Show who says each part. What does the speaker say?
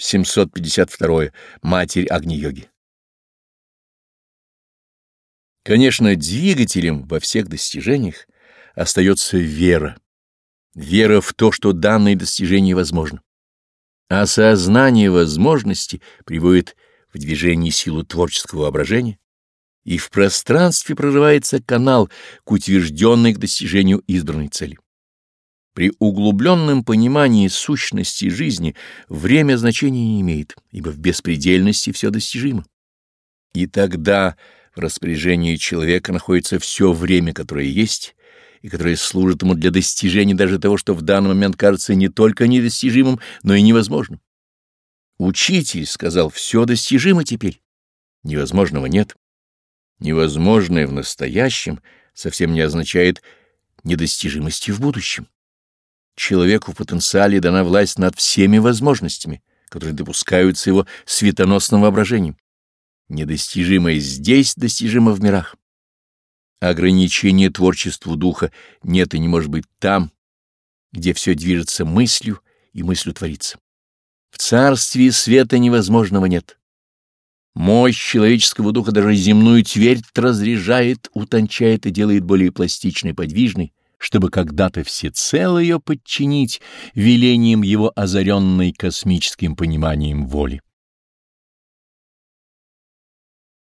Speaker 1: 752. Матерь Агни-йоги. Конечно, двигателем во всех достижениях остается вера. Вера в то, что данное достижение возможно. Осознание возможности приводит в движение силу творческого воображения, и в пространстве прорывается канал к утвержденной к достижению избранной цели. При углубленном понимании сущности жизни время значения не имеет, ибо в беспредельности все достижимо. И тогда в распоряжении человека находится все время, которое есть, и которое служит ему для достижения даже того, что в данный момент кажется не только недостижимым, но и невозможным. Учитель сказал, все достижимо теперь, невозможного нет. Невозможное в настоящем совсем не означает недостижимости в будущем. Человеку в потенциале дана власть над всеми возможностями, которые допускаются его светоносным воображением. Недостижимое здесь достижимо в мирах. Ограничения творчеству духа нет и не может быть там, где все движется мыслью и мыслью творится. В царстве света невозможного нет. Мощь человеческого духа даже земную твердь разряжает, утончает и делает более пластичной, подвижной, чтобы когда-то всецело ее подчинить велением его озаренной космическим пониманием воли.